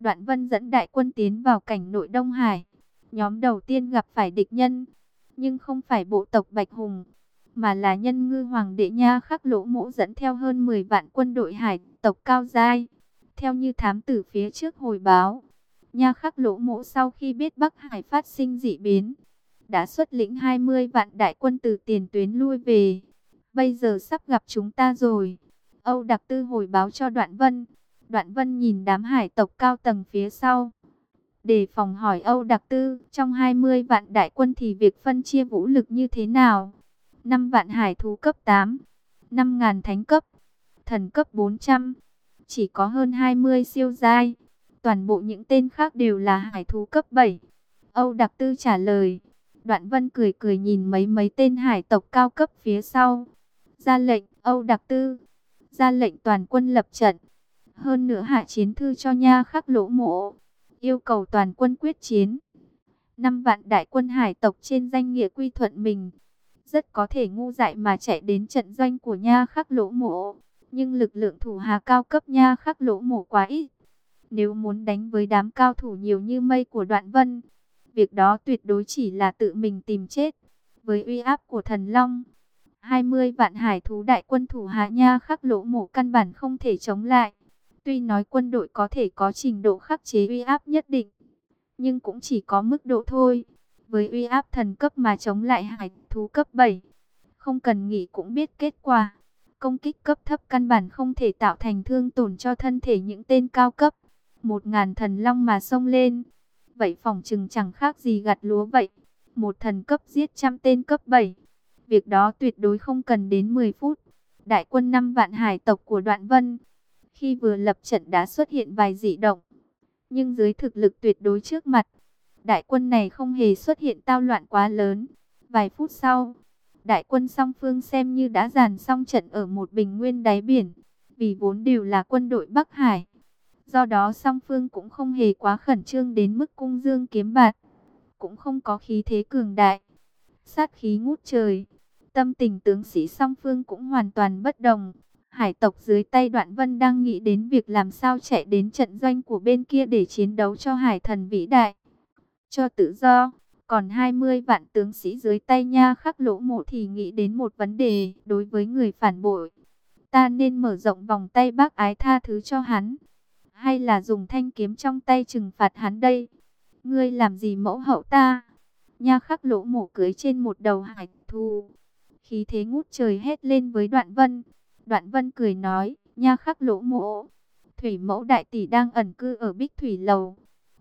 Đoạn Vân dẫn đại quân tiến vào cảnh nội Đông Hải. Nhóm đầu tiên gặp phải địch nhân, nhưng không phải bộ tộc Bạch Hùng, mà là nhân ngư hoàng đệ nha khắc lỗ mỗ dẫn theo hơn 10 vạn quân đội hải tộc cao giai. Theo như thám tử phía trước hồi báo, nha khắc lỗ mỗ sau khi biết Bắc Hải phát sinh dị biến, đã xuất lĩnh 20 vạn đại quân từ tiền tuyến lui về. Bây giờ sắp gặp chúng ta rồi. Âu Đặc Tư hồi báo cho Đoạn Vân. Đoạn Vân nhìn đám hải tộc cao tầng phía sau. Để phòng hỏi Âu Đặc Tư, trong 20 vạn đại quân thì việc phân chia vũ lực như thế nào? 5 vạn hải thú cấp 8, 5 ngàn thánh cấp, thần cấp 400, chỉ có hơn 20 siêu giai. Toàn bộ những tên khác đều là hải thú cấp 7. Âu Đặc Tư trả lời. Đoạn Vân cười cười nhìn mấy mấy tên hải tộc cao cấp phía sau. Ra lệnh, Âu Đặc Tư. Ra lệnh toàn quân lập trận. Hơn nữa hạ chiến thư cho nha khắc lỗ mộ. Yêu cầu toàn quân quyết chiến. Năm vạn đại quân hải tộc trên danh nghĩa quy thuận mình. Rất có thể ngu dại mà chạy đến trận doanh của nha khắc lỗ mộ. Nhưng lực lượng thủ hà cao cấp nha khắc lỗ mộ quá ít. Nếu muốn đánh với đám cao thủ nhiều như mây của đoạn vân, việc đó tuyệt đối chỉ là tự mình tìm chết. Với uy áp của thần Long, 20 vạn hải thú đại quân thủ hạ nha khắc lỗ mộ căn bản không thể chống lại. Tuy nói quân đội có thể có trình độ khắc chế uy áp nhất định, nhưng cũng chỉ có mức độ thôi. Với uy áp thần cấp mà chống lại hải thú cấp 7, không cần nghĩ cũng biết kết quả. Công kích cấp thấp căn bản không thể tạo thành thương tổn cho thân thể những tên cao cấp. Một ngàn thần long mà xông lên. Vậy phòng trừng chẳng khác gì gặt lúa vậy. Một thần cấp giết trăm tên cấp 7. Việc đó tuyệt đối không cần đến 10 phút. Đại quân năm vạn hải tộc của Đoạn Vân. Khi vừa lập trận đã xuất hiện vài dị động. Nhưng dưới thực lực tuyệt đối trước mặt. Đại quân này không hề xuất hiện tao loạn quá lớn. Vài phút sau, đại quân song phương xem như đã dàn xong trận ở một bình nguyên đáy biển. Vì vốn đều là quân đội Bắc Hải. Do đó song phương cũng không hề quá khẩn trương đến mức cung dương kiếm bạt. Cũng không có khí thế cường đại. Sát khí ngút trời. Tâm tình tướng sĩ song phương cũng hoàn toàn bất đồng. Hải tộc dưới tay đoạn vân đang nghĩ đến việc làm sao chạy đến trận doanh của bên kia để chiến đấu cho hải thần vĩ đại. Cho tự do. Còn 20 vạn tướng sĩ dưới tay nha khắc lỗ mộ thì nghĩ đến một vấn đề đối với người phản bội. Ta nên mở rộng vòng tay bác ái tha thứ cho hắn, hay là dùng thanh kiếm trong tay trừng phạt hắn đây? Ngươi làm gì mẫu hậu ta? Nha khắc lỗ mổ cưới trên một đầu hải thù. Khí thế ngút trời hét lên với đoạn vân. Đoạn vân cười nói, nha khắc lỗ mộ. Thủy mẫu đại tỷ đang ẩn cư ở bích thủy lầu.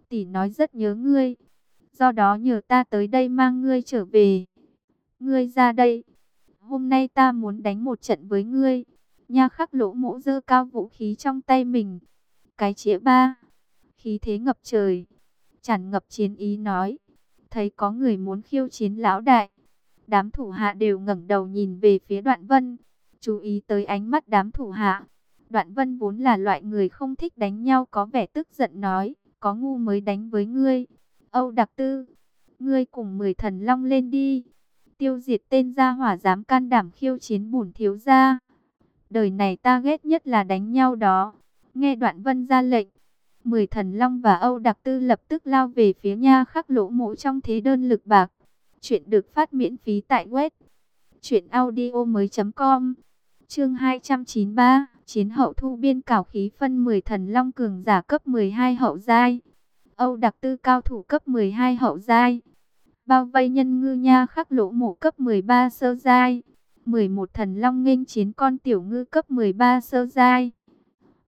Tỷ nói rất nhớ ngươi. Do đó nhờ ta tới đây mang ngươi trở về. Ngươi ra đây. Hôm nay ta muốn đánh một trận với ngươi. Nha khắc lỗ mộ dơ cao vũ khí trong tay mình cái chĩa ba, khí thế ngập trời, tràn ngập chiến ý nói, thấy có người muốn khiêu chiến lão đại. Đám thủ hạ đều ngẩng đầu nhìn về phía đoạn vân, chú ý tới ánh mắt đám thủ hạ. Đoạn vân vốn là loại người không thích đánh nhau có vẻ tức giận nói, có ngu mới đánh với ngươi. Âu đặc tư, ngươi cùng mười thần long lên đi. Tiêu diệt tên gia hỏa dám can đảm khiêu chiến bùn thiếu gia. Đời này ta ghét nhất là đánh nhau đó. Nghe đoạn vân ra lệnh, Mười thần long và Âu Đặc Tư lập tức lao về phía nha khắc lỗ mộ trong thế đơn lực bạc. Chuyện được phát miễn phí tại web audio mới com Chương 293 Chiến hậu thu biên cảo khí phân 10 thần long cường giả cấp 12 hậu giai Âu Đặc Tư cao thủ cấp 12 hậu giai Bao vây nhân ngư nha khắc lỗ mộ cấp 13 sơ giai 11 thần long nghênh chiến con tiểu ngư cấp 13 sơ giai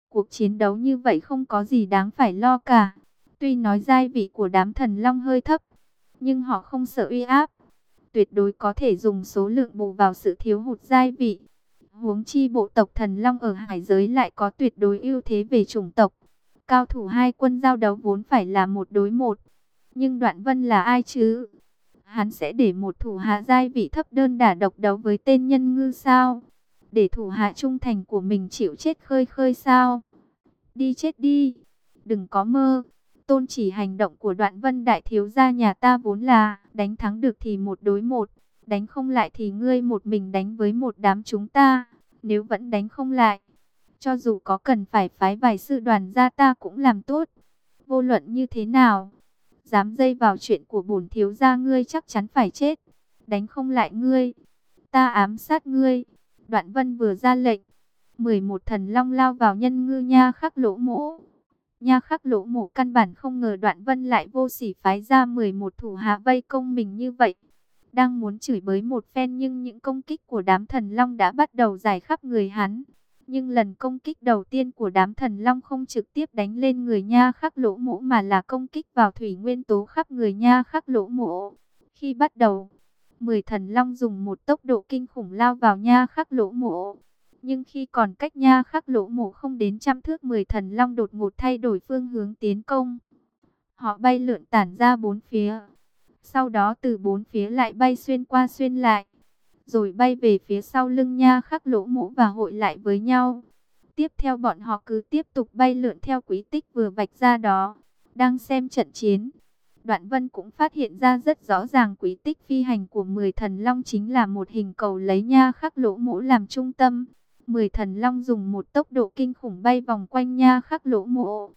Cuộc chiến đấu như vậy không có gì đáng phải lo cả. Tuy nói giai vị của đám thần long hơi thấp, nhưng họ không sợ uy áp. Tuyệt đối có thể dùng số lượng bù vào sự thiếu hụt giai vị. Huống chi bộ tộc thần long ở hải giới lại có tuyệt đối ưu thế về chủng tộc. Cao thủ hai quân giao đấu vốn phải là một đối một. Nhưng đoạn vân là ai chứ? Hắn sẽ để một thủ hạ giai vị thấp đơn đả độc đấu với tên nhân ngư sao? để thủ hạ trung thành của mình chịu chết khơi khơi sao? Đi chết đi, đừng có mơ. Tôn chỉ hành động của đoạn vân đại thiếu gia nhà ta vốn là đánh thắng được thì một đối một, đánh không lại thì ngươi một mình đánh với một đám chúng ta. Nếu vẫn đánh không lại, cho dù có cần phải phái vài sư đoàn ra ta cũng làm tốt. vô luận như thế nào, dám dây vào chuyện của bổn thiếu gia ngươi chắc chắn phải chết, đánh không lại ngươi, ta ám sát ngươi. Đoạn Vân vừa ra lệnh, 11 thần long lao vào nhân ngư nha khắc lỗ mỗ. Nha khắc lỗ mổ căn bản không ngờ đoạn vân lại vô sỉ phái ra 11 thủ hạ vây công mình như vậy. Đang muốn chửi bới một phen nhưng những công kích của đám thần long đã bắt đầu giải khắp người hắn. Nhưng lần công kích đầu tiên của đám thần long không trực tiếp đánh lên người nha khắc lỗ mỗ mà là công kích vào thủy nguyên tố khắp người nha khắc lỗ mỗ. Khi bắt đầu, 10 thần long dùng một tốc độ kinh khủng lao vào nha khắc lỗ mỗ. Nhưng khi còn cách nha khắc lỗ mổ không đến trăm thước 10 thần long đột ngột thay đổi phương hướng tiến công. Họ bay lượn tản ra bốn phía. Sau đó từ bốn phía lại bay xuyên qua xuyên lại. Rồi bay về phía sau lưng nha khắc lỗ mũ và hội lại với nhau. Tiếp theo bọn họ cứ tiếp tục bay lượn theo quý tích vừa vạch ra đó. Đang xem trận chiến. Đoạn Vân cũng phát hiện ra rất rõ ràng quý tích phi hành của 10 thần long chính là một hình cầu lấy nha khắc lỗ mũ làm trung tâm. Mười thần long dùng một tốc độ kinh khủng bay vòng quanh nha khắc lỗ mũ.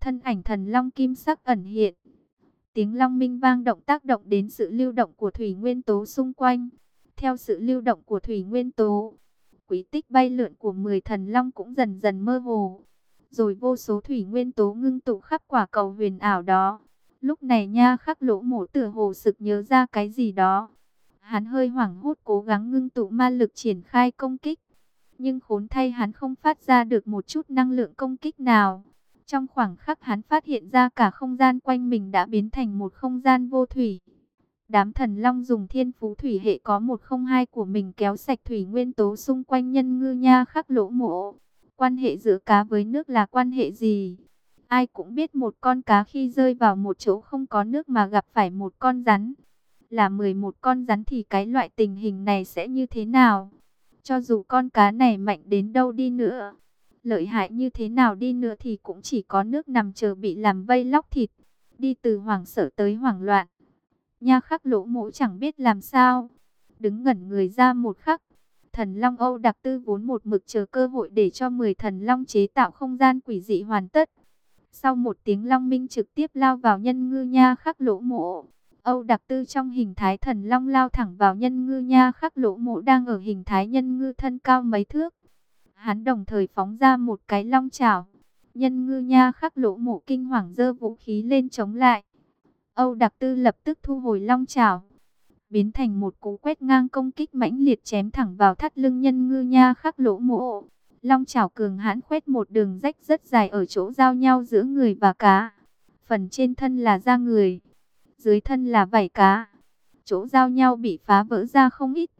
Thân ảnh thần long kim sắc ẩn hiện. Tiếng long minh vang động tác động đến sự lưu động của thủy nguyên tố xung quanh. Theo sự lưu động của thủy nguyên tố, quý tích bay lượn của 10 thần long cũng dần dần mơ hồ. Rồi vô số thủy nguyên tố ngưng tụ khắp quả cầu huyền ảo đó. Lúc này nha khắc lỗ mổ tử hồ sực nhớ ra cái gì đó. Hắn hơi hoảng hốt cố gắng ngưng tụ ma lực triển khai công kích nhưng khốn thay hắn không phát ra được một chút năng lượng công kích nào. Trong khoảng khắc hắn phát hiện ra cả không gian quanh mình đã biến thành một không gian vô thủy. Đám thần long dùng thiên phú thủy hệ có một không hai của mình kéo sạch thủy nguyên tố xung quanh nhân ngư nha khắc lỗ mộ. Quan hệ giữa cá với nước là quan hệ gì? Ai cũng biết một con cá khi rơi vào một chỗ không có nước mà gặp phải một con rắn. Là 11 con rắn thì cái loại tình hình này sẽ như thế nào? Cho dù con cá này mạnh đến đâu đi nữa, lợi hại như thế nào đi nữa thì cũng chỉ có nước nằm chờ bị làm vây lóc thịt, đi từ hoảng sợ tới hoảng loạn. Nha khắc lỗ mũ chẳng biết làm sao, đứng ngẩn người ra một khắc. Thần Long Âu đặc tư vốn một mực chờ cơ hội để cho 10 thần Long chế tạo không gian quỷ dị hoàn tất. Sau một tiếng Long Minh trực tiếp lao vào nhân ngư nha khắc lỗ mộ. Âu đặc tư trong hình thái thần long lao thẳng vào nhân ngư nha khắc lỗ mộ đang ở hình thái nhân ngư thân cao mấy thước. Hắn đồng thời phóng ra một cái long chảo. Nhân ngư nha khắc lỗ mộ kinh hoàng dơ vũ khí lên chống lại. Âu đặc tư lập tức thu hồi long chảo. Biến thành một cú quét ngang công kích mãnh liệt chém thẳng vào thắt lưng nhân ngư nha khắc lỗ mộ. Long chảo cường hãn khoét một đường rách rất dài ở chỗ giao nhau giữa người và cá. Phần trên thân là da người, dưới thân là vảy cá. Chỗ giao nhau bị phá vỡ ra không ít.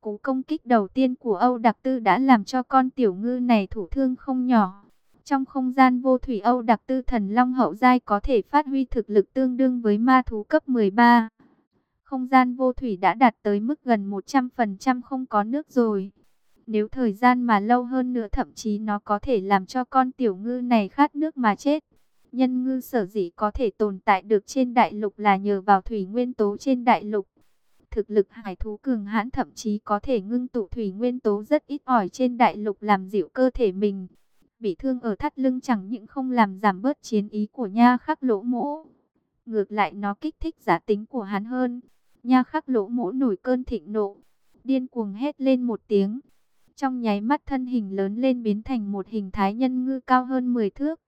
Cú công kích đầu tiên của Âu Đặc Tư đã làm cho con tiểu ngư này thủ thương không nhỏ. Trong không gian vô thủy Âu Đặc Tư thần long hậu giai có thể phát huy thực lực tương đương với ma thú cấp 13. Không gian vô thủy đã đạt tới mức gần 100% không có nước rồi. Nếu thời gian mà lâu hơn nữa thậm chí nó có thể làm cho con tiểu ngư này khát nước mà chết. Nhân ngư sở dĩ có thể tồn tại được trên đại lục là nhờ vào thủy nguyên tố trên đại lục. Thực lực hải thú cường hãn, thậm chí có thể ngưng tụ thủy nguyên tố rất ít ỏi trên đại lục làm dịu cơ thể mình. Bị thương ở thắt lưng chẳng những không làm giảm bớt chiến ý của nha khắc lỗ mỗ. Ngược lại nó kích thích giả tính của hắn hơn. Nha khắc lỗ mỗ nổi cơn thịnh nộ. Điên cuồng hét lên một tiếng. Trong nháy mắt thân hình lớn lên biến thành một hình thái nhân ngư cao hơn 10 thước,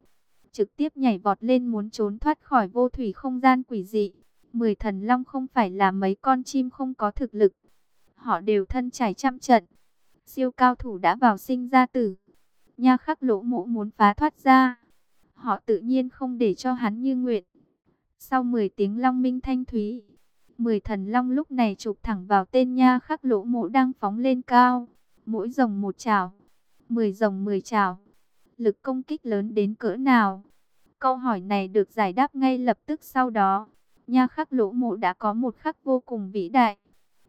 trực tiếp nhảy vọt lên muốn trốn thoát khỏi vô thủy không gian quỷ dị. Mười thần long không phải là mấy con chim không có thực lực. Họ đều thân trải trăm trận. Siêu cao thủ đã vào sinh ra tử. Nha khắc lỗ mũ muốn phá thoát ra. Họ tự nhiên không để cho hắn như nguyện. Sau 10 tiếng long minh thanh thúy. Mười thần long lúc này chụp thẳng vào tên nha khắc lỗ mũ đang phóng lên cao. Mỗi rồng một chảo. Mười rồng mười chảo lực công kích lớn đến cỡ nào? Câu hỏi này được giải đáp ngay lập tức sau đó. Nha khắc lỗ mộ đã có một khắc vô cùng vĩ đại.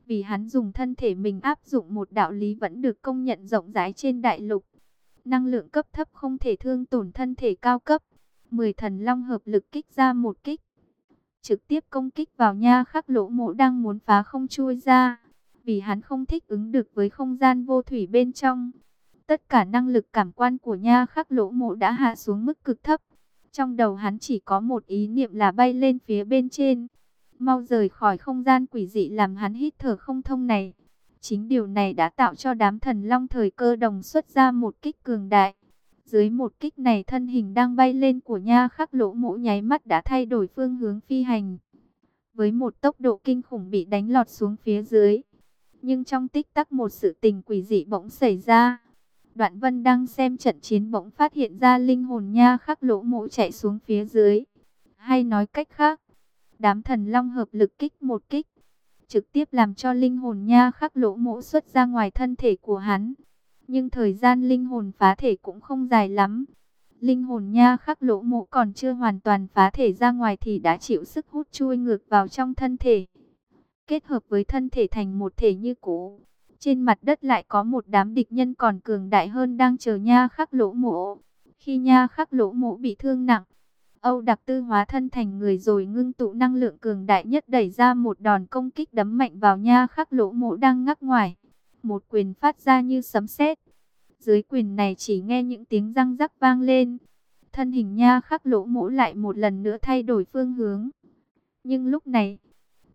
Vì hắn dùng thân thể mình áp dụng một đạo lý vẫn được công nhận rộng rãi trên đại lục. Năng lượng cấp thấp không thể thương tổn thân thể cao cấp. Mười thần long hợp lực kích ra một kích. Trực tiếp công kích vào nha khắc lỗ mộ đang muốn phá không chui ra. Vì hắn không thích ứng được với không gian vô thủy bên trong Tất cả năng lực cảm quan của nha khắc lỗ mộ đã hạ xuống mức cực thấp. Trong đầu hắn chỉ có một ý niệm là bay lên phía bên trên. Mau rời khỏi không gian quỷ dị làm hắn hít thở không thông này. Chính điều này đã tạo cho đám thần long thời cơ đồng xuất ra một kích cường đại. Dưới một kích này thân hình đang bay lên của nha khắc lỗ mũ nháy mắt đã thay đổi phương hướng phi hành. Với một tốc độ kinh khủng bị đánh lọt xuống phía dưới. Nhưng trong tích tắc một sự tình quỷ dị bỗng xảy ra. Đoạn vân đang xem trận chiến bỗng phát hiện ra linh hồn nha khắc lỗ mũ chạy xuống phía dưới. Hay nói cách khác, đám thần long hợp lực kích một kích. Trực tiếp làm cho linh hồn nha khắc lỗ mũ xuất ra ngoài thân thể của hắn. Nhưng thời gian linh hồn phá thể cũng không dài lắm. Linh hồn nha khắc lỗ mộ còn chưa hoàn toàn phá thể ra ngoài thì đã chịu sức hút chui ngược vào trong thân thể. Kết hợp với thân thể thành một thể như cũ. Trên mặt đất lại có một đám địch nhân còn cường đại hơn đang chờ nha khắc lỗ mộ. Khi nha khắc lỗ mộ bị thương nặng, Âu đặc tư hóa thân thành người rồi ngưng tụ năng lượng cường đại nhất đẩy ra một đòn công kích đấm mạnh vào nha khắc lỗ mộ đang ngắc ngoài. Một quyền phát ra như sấm sét. Dưới quyền này chỉ nghe những tiếng răng rắc vang lên. Thân hình nha khắc lỗ mộ lại một lần nữa thay đổi phương hướng. Nhưng lúc này,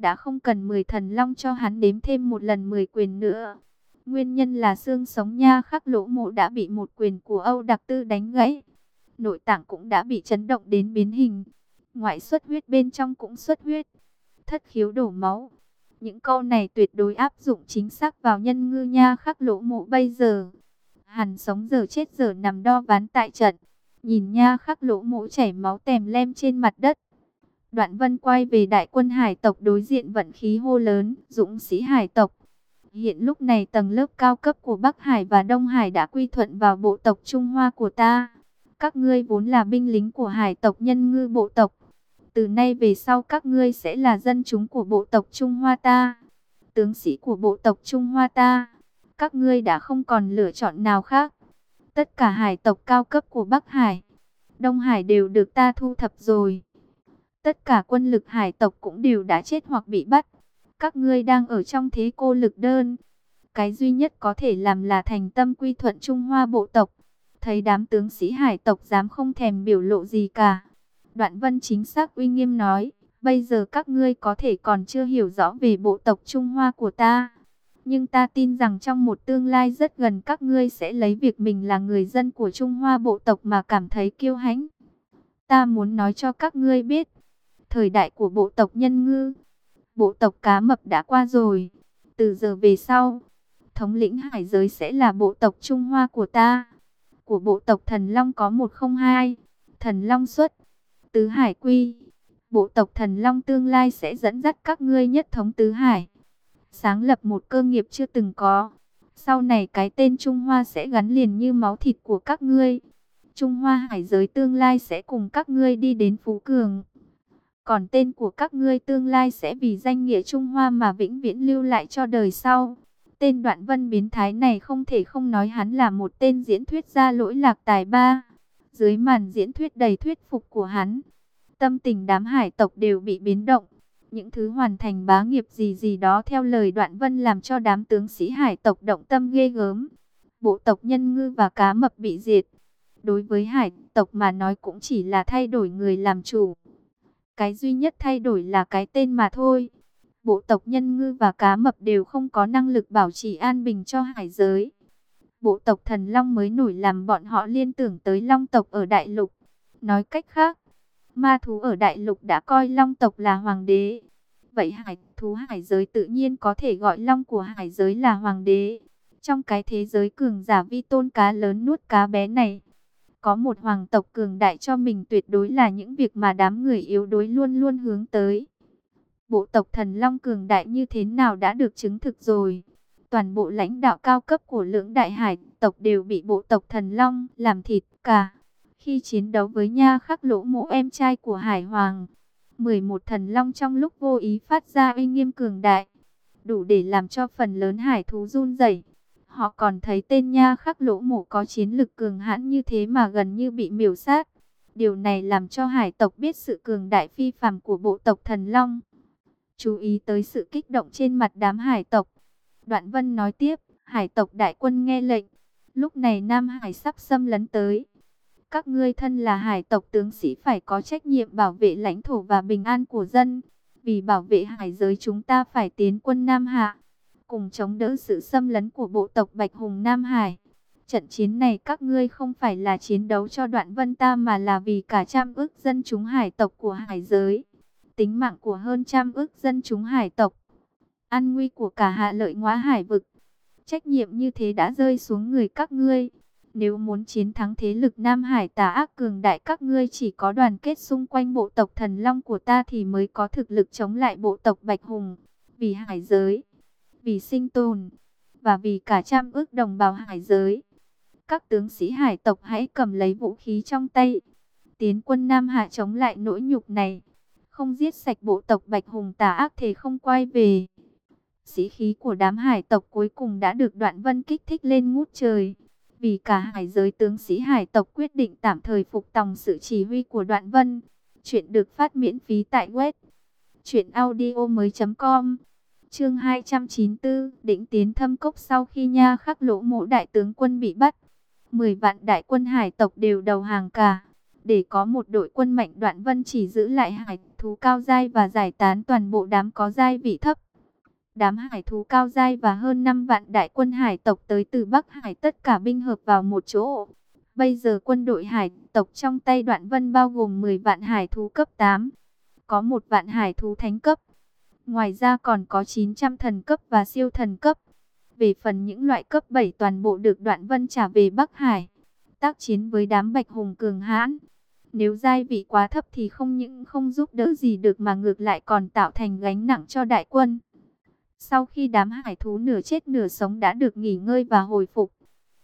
đã không cần 10 thần long cho hắn đếm thêm một lần 10 quyền nữa. Nguyên nhân là xương sống nha khắc lỗ mộ đã bị một quyền của Âu đặc tư đánh gãy nội tạng cũng đã bị chấn động đến biến hình. Ngoại xuất huyết bên trong cũng xuất huyết. Thất khiếu đổ máu. Những câu này tuyệt đối áp dụng chính xác vào nhân ngư nha khắc lỗ mộ bây giờ. Hàn sống giờ chết giờ nằm đo ván tại trận. Nhìn nha khắc lỗ mộ chảy máu tèm lem trên mặt đất. Đoạn vân quay về đại quân hải tộc đối diện vận khí hô lớn, dũng sĩ hải tộc. Hiện lúc này tầng lớp cao cấp của Bắc Hải và Đông Hải đã quy thuận vào bộ tộc Trung Hoa của ta các ngươi vốn là binh lính của hải tộc nhân ngư bộ tộc. Từ nay về sau các ngươi sẽ là dân chúng của bộ tộc Trung Hoa ta, tướng sĩ của bộ tộc Trung Hoa ta. Các ngươi đã không còn lựa chọn nào khác. Tất cả hải tộc cao cấp của Bắc Hải, Đông Hải đều được ta thu thập rồi. Tất cả quân lực hải tộc cũng đều đã chết hoặc bị bắt. Các ngươi đang ở trong thế cô lực đơn. Cái duy nhất có thể làm là thành tâm quy thuận Trung Hoa bộ tộc. Thấy đám tướng sĩ hải tộc dám không thèm biểu lộ gì cả. Đoạn vân chính xác uy nghiêm nói, bây giờ các ngươi có thể còn chưa hiểu rõ về bộ tộc Trung Hoa của ta. Nhưng ta tin rằng trong một tương lai rất gần các ngươi sẽ lấy việc mình là người dân của Trung Hoa bộ tộc mà cảm thấy kiêu hãnh. Ta muốn nói cho các ngươi biết, thời đại của bộ tộc nhân ngư, bộ tộc cá mập đã qua rồi. Từ giờ về sau, thống lĩnh hải giới sẽ là bộ tộc Trung Hoa của ta của bộ tộc Thần Long có 102. Thần Long xuất, Tứ Hải quy. Bộ tộc Thần Long tương lai sẽ dẫn dắt các ngươi nhất thống Tứ Hải. Sáng lập một cơ nghiệp chưa từng có. Sau này cái tên Trung Hoa sẽ gắn liền như máu thịt của các ngươi. Trung Hoa hải giới tương lai sẽ cùng các ngươi đi đến Phú Cường. Còn tên của các ngươi tương lai sẽ vì danh nghĩa Trung Hoa mà vĩnh viễn lưu lại cho đời sau. Tên đoạn vân biến thái này không thể không nói hắn là một tên diễn thuyết ra lỗi lạc tài ba. Dưới màn diễn thuyết đầy thuyết phục của hắn, tâm tình đám hải tộc đều bị biến động. Những thứ hoàn thành bá nghiệp gì gì đó theo lời đoạn vân làm cho đám tướng sĩ hải tộc động tâm ghê gớm. Bộ tộc nhân ngư và cá mập bị diệt. Đối với hải tộc mà nói cũng chỉ là thay đổi người làm chủ. Cái duy nhất thay đổi là cái tên mà thôi bộ tộc nhân ngư và cá mập đều không có năng lực bảo trì an bình cho hải giới. Bộ tộc thần long mới nổi làm bọn họ liên tưởng tới long tộc ở đại lục. Nói cách khác, ma thú ở đại lục đã coi long tộc là hoàng đế. Vậy hải thú hải giới tự nhiên có thể gọi long của hải giới là hoàng đế. Trong cái thế giới cường giả vi tôn cá lớn nuốt cá bé này, có một hoàng tộc cường đại cho mình tuyệt đối là những việc mà đám người yếu đuối luôn luôn hướng tới. Bộ tộc thần Long cường đại như thế nào đã được chứng thực rồi. Toàn bộ lãnh đạo cao cấp của lưỡng đại hải tộc đều bị bộ tộc thần Long làm thịt cả. Khi chiến đấu với nha khắc lỗ mộ em trai của Hải Hoàng, 11 thần Long trong lúc vô ý phát ra uy nghiêm cường đại. Đủ để làm cho phần lớn hải thú run rẩy. Họ còn thấy tên nha khắc lỗ mộ có chiến lực cường hãn như thế mà gần như bị miểu sát. Điều này làm cho hải tộc biết sự cường đại phi phàm của bộ tộc thần Long. Chú ý tới sự kích động trên mặt đám hải tộc. Đoạn vân nói tiếp, hải tộc đại quân nghe lệnh. Lúc này Nam Hải sắp xâm lấn tới. Các ngươi thân là hải tộc tướng sĩ phải có trách nhiệm bảo vệ lãnh thổ và bình an của dân. Vì bảo vệ hải giới chúng ta phải tiến quân Nam Hạ, cùng chống đỡ sự xâm lấn của bộ tộc Bạch Hùng Nam Hải. Trận chiến này các ngươi không phải là chiến đấu cho đoạn vân ta mà là vì cả trăm ước dân chúng hải tộc của hải giới. Tính mạng của hơn trăm ước dân chúng hải tộc. An nguy của cả hạ lợi ngóa hải vực. Trách nhiệm như thế đã rơi xuống người các ngươi. Nếu muốn chiến thắng thế lực Nam Hải tà ác cường đại các ngươi chỉ có đoàn kết xung quanh bộ tộc thần long của ta thì mới có thực lực chống lại bộ tộc Bạch Hùng. Vì hải giới, vì sinh tồn, và vì cả trăm ước đồng bào hải giới. Các tướng sĩ hải tộc hãy cầm lấy vũ khí trong tay. Tiến quân Nam Hạ chống lại nỗi nhục này. Không giết sạch bộ tộc Bạch Hùng tà ác thì không quay về. Sĩ khí của đám hải tộc cuối cùng đã được đoạn vân kích thích lên ngút trời. Vì cả hải giới tướng sĩ hải tộc quyết định tạm thời phục tòng sự chỉ huy của đoạn vân. Chuyện được phát miễn phí tại web. truyện audio mới.com Chương 294 Định tiến thâm cốc sau khi nha khắc lỗ mộ đại tướng quân bị bắt 10 vạn đại quân hải tộc đều đầu hàng cả. Để có một đội quân mạnh, đoạn vân chỉ giữ lại hải thú cao dai và giải tán toàn bộ đám có dai vị thấp. Đám hải thú cao dai và hơn 5 vạn đại quân hải tộc tới từ Bắc Hải, tất cả binh hợp vào một chỗ. Bây giờ quân đội hải tộc trong tay đoạn vân bao gồm 10 vạn hải thú cấp 8. Có một vạn hải thú thánh cấp. Ngoài ra còn có 900 thần cấp và siêu thần cấp. Về phần những loại cấp 7 toàn bộ được đoạn vân trả về Bắc Hải. Tác chiến với đám bạch hùng cường hãn. Nếu giai vị quá thấp thì không những không giúp đỡ gì được mà ngược lại còn tạo thành gánh nặng cho đại quân. Sau khi đám hải thú nửa chết nửa sống đã được nghỉ ngơi và hồi phục,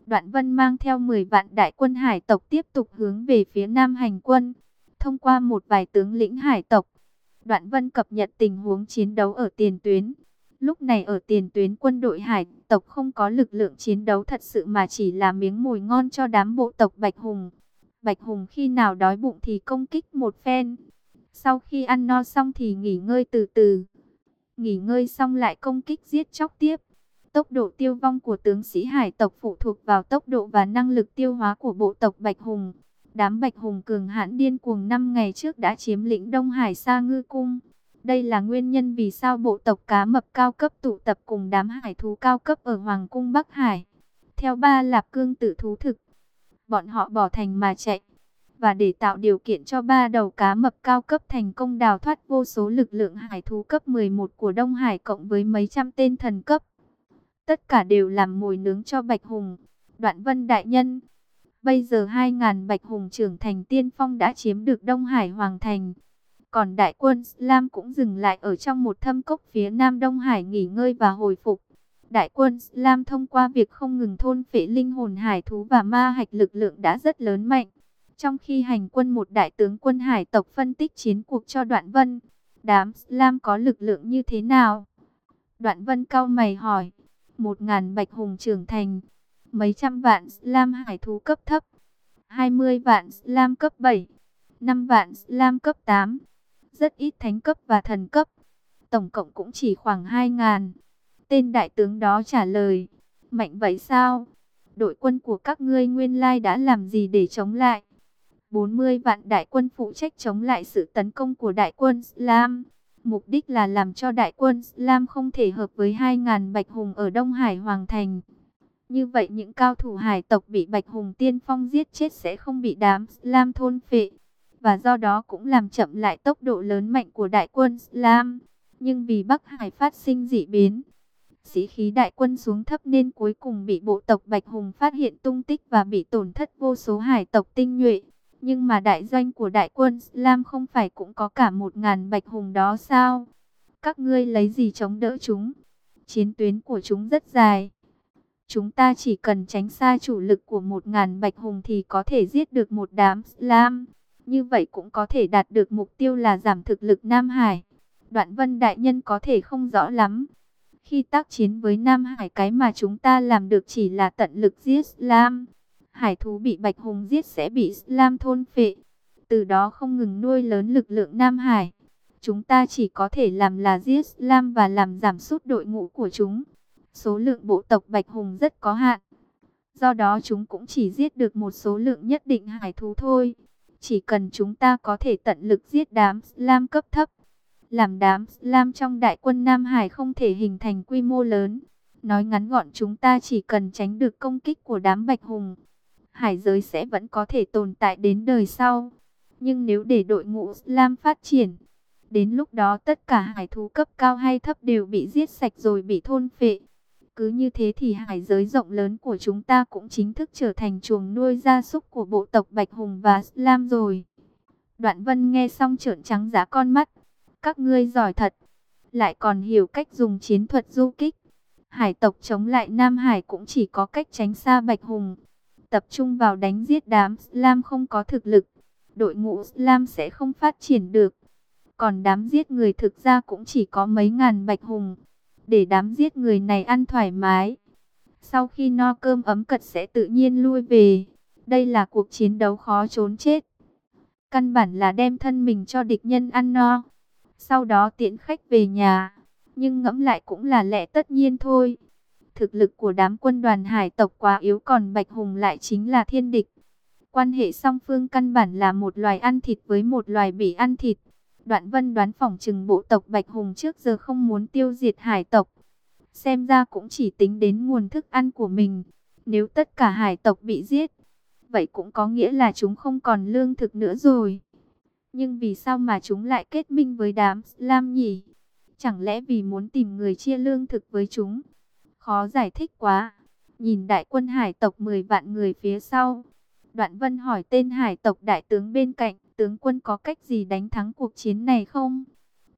Đoạn Vân mang theo 10 vạn đại quân hải tộc tiếp tục hướng về phía Nam hành quân. Thông qua một vài tướng lĩnh hải tộc, Đoạn Vân cập nhật tình huống chiến đấu ở tiền tuyến. Lúc này ở tiền tuyến quân đội hải tộc không có lực lượng chiến đấu thật sự mà chỉ là miếng mồi ngon cho đám bộ tộc Bạch Hùng. Bạch Hùng khi nào đói bụng thì công kích một phen. Sau khi ăn no xong thì nghỉ ngơi từ từ. Nghỉ ngơi xong lại công kích giết chóc tiếp. Tốc độ tiêu vong của tướng sĩ hải tộc phụ thuộc vào tốc độ và năng lực tiêu hóa của bộ tộc Bạch Hùng. Đám Bạch Hùng cường hãn điên cuồng 5 ngày trước đã chiếm lĩnh Đông Hải Sa Ngư Cung. Đây là nguyên nhân vì sao bộ tộc cá mập cao cấp tụ tập cùng đám hải thú cao cấp ở Hoàng cung Bắc Hải. Theo ba lạp cương tử thú thực, bọn họ bỏ thành mà chạy. Và để tạo điều kiện cho ba đầu cá mập cao cấp thành công đào thoát vô số lực lượng hải thú cấp 11 của Đông Hải cộng với mấy trăm tên thần cấp. Tất cả đều làm mồi nướng cho Bạch Hùng. Đoạn Vân Đại Nhân Bây giờ 2.000 Bạch Hùng trưởng thành tiên phong đã chiếm được Đông Hải Hoàng Thành. Còn đại quân slam cũng dừng lại ở trong một thâm cốc phía nam Đông Hải nghỉ ngơi và hồi phục. Đại quân slam thông qua việc không ngừng thôn phệ linh hồn hải thú và ma hạch lực lượng đã rất lớn mạnh. Trong khi hành quân một đại tướng quân hải tộc phân tích chiến cuộc cho Đoạn Vân, đám slam có lực lượng như thế nào? Đoạn Vân cao mày hỏi, một ngàn bạch hùng trưởng thành, mấy trăm vạn Lam hải thú cấp thấp, 20 vạn Lam cấp 7, 5 vạn Lam cấp 8, rất ít thánh cấp và thần cấp. Tổng cộng cũng chỉ khoảng 2 ngàn. Tên đại tướng đó trả lời, mạnh vậy sao? Đội quân của các ngươi nguyên lai đã làm gì để chống lại? 40 vạn đại quân phụ trách chống lại sự tấn công của đại quân Slam. Mục đích là làm cho đại quân Slam không thể hợp với 2.000 Bạch Hùng ở Đông Hải Hoàng Thành. Như vậy những cao thủ hải tộc bị Bạch Hùng tiên phong giết chết sẽ không bị đám slam thôn phệ. Và do đó cũng làm chậm lại tốc độ lớn mạnh của đại quân slam Nhưng vì Bắc Hải phát sinh dị biến, sĩ khí đại quân xuống thấp nên cuối cùng bị bộ tộc Bạch Hùng phát hiện tung tích và bị tổn thất vô số hải tộc tinh nhuệ. Nhưng mà đại doanh của đại quân slam không phải cũng có cả một ngàn bạch hùng đó sao? Các ngươi lấy gì chống đỡ chúng? Chiến tuyến của chúng rất dài. Chúng ta chỉ cần tránh xa chủ lực của một ngàn bạch hùng thì có thể giết được một đám slam. Như vậy cũng có thể đạt được mục tiêu là giảm thực lực Nam Hải. Đoạn vân đại nhân có thể không rõ lắm. Khi tác chiến với Nam Hải, cái mà chúng ta làm được chỉ là tận lực giết slam. hải thú bị Bạch Hùng giết sẽ bị slam thôn phệ. Từ đó không ngừng nuôi lớn lực lượng Nam Hải. Chúng ta chỉ có thể làm là giết Lam và làm giảm sút đội ngũ của chúng. Số lượng bộ tộc Bạch Hùng rất có hạn. Do đó chúng cũng chỉ giết được một số lượng nhất định hải thú thôi. Chỉ cần chúng ta có thể tận lực giết đám slam cấp thấp, làm đám slam trong đại quân Nam Hải không thể hình thành quy mô lớn. Nói ngắn gọn chúng ta chỉ cần tránh được công kích của đám bạch hùng. Hải giới sẽ vẫn có thể tồn tại đến đời sau. Nhưng nếu để đội ngũ slam phát triển, đến lúc đó tất cả hải thú cấp cao hay thấp đều bị giết sạch rồi bị thôn phệ. Cứ như thế thì hải giới rộng lớn của chúng ta cũng chính thức trở thành chuồng nuôi gia súc của bộ tộc Bạch Hùng và slam rồi. Đoạn vân nghe xong trợn trắng giá con mắt. Các ngươi giỏi thật, lại còn hiểu cách dùng chiến thuật du kích. Hải tộc chống lại Nam Hải cũng chỉ có cách tránh xa Bạch Hùng. Tập trung vào đánh giết đám slam không có thực lực. Đội ngũ slam sẽ không phát triển được. Còn đám giết người thực ra cũng chỉ có mấy ngàn Bạch Hùng để đám giết người này ăn thoải mái. Sau khi no cơm ấm cật sẽ tự nhiên lui về. Đây là cuộc chiến đấu khó trốn chết. Căn bản là đem thân mình cho địch nhân ăn no. Sau đó tiễn khách về nhà. Nhưng ngẫm lại cũng là lẽ tất nhiên thôi. Thực lực của đám quân đoàn hải tộc quá yếu còn Bạch Hùng lại chính là thiên địch. Quan hệ song phương căn bản là một loài ăn thịt với một loài bị ăn thịt. Đoạn vân đoán phỏng chừng bộ tộc Bạch Hùng trước giờ không muốn tiêu diệt hải tộc. Xem ra cũng chỉ tính đến nguồn thức ăn của mình. Nếu tất cả hải tộc bị giết, vậy cũng có nghĩa là chúng không còn lương thực nữa rồi. Nhưng vì sao mà chúng lại kết minh với đám Lam nhỉ? Chẳng lẽ vì muốn tìm người chia lương thực với chúng? Khó giải thích quá. Nhìn đại quân hải tộc 10 vạn người phía sau. Đoạn vân hỏi tên hải tộc đại tướng bên cạnh tướng quân có cách gì đánh thắng cuộc chiến này không?